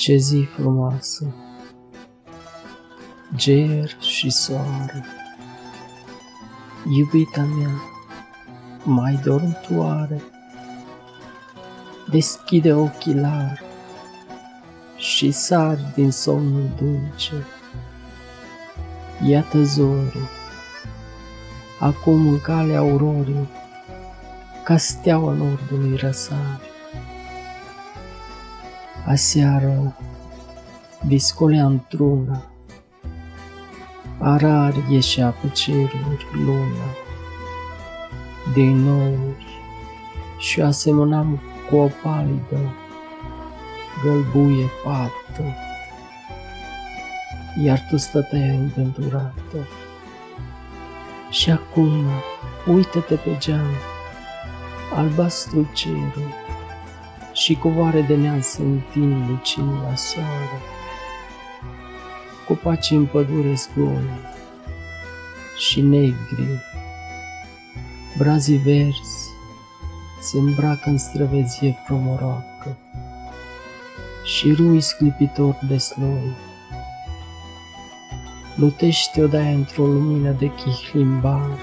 Ce zi frumoasă! Ger și soare, Iubita mea, mai dorm tu oare? Deschide ochii larg și sari din somnul dulce. Iată zorii, acum în calea aurorii, ca steaua nordului răsare. Aseară viscolea într-una, arar ieșea pe ceruri luna, din nouri și asemănam cu o palidă gălbuie pată, iar tu stăteai înventurată. Și acum, uită-te pe geam, albastru cerul, și covoare de neam se întind lucinii la soare. Copacii în pădure zgoi și negri, brazii verzi se îmbracă în străvezie frumoroacă și rui sclipitor de sloi. Lutește odaia într-o lumină de chihlimbar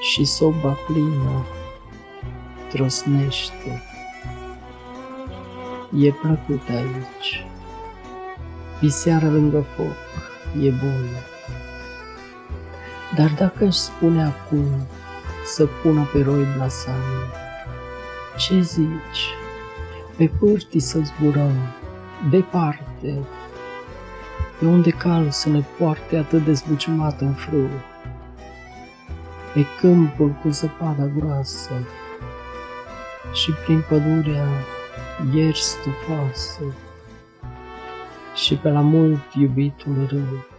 și soba plină trosnește. E plăcut aici. Piseară lângă foc e bună. Dar dacă își spune acum să pună pe roi blasanii, ce zici? Pe pârtii să zburăm, departe, pe unde calul să ne poarte atât de zbuciumat în frâu, pe câmpul cu zăpada groasă și prin pădurea ieri stufoasă și pe la mult iubitul râu.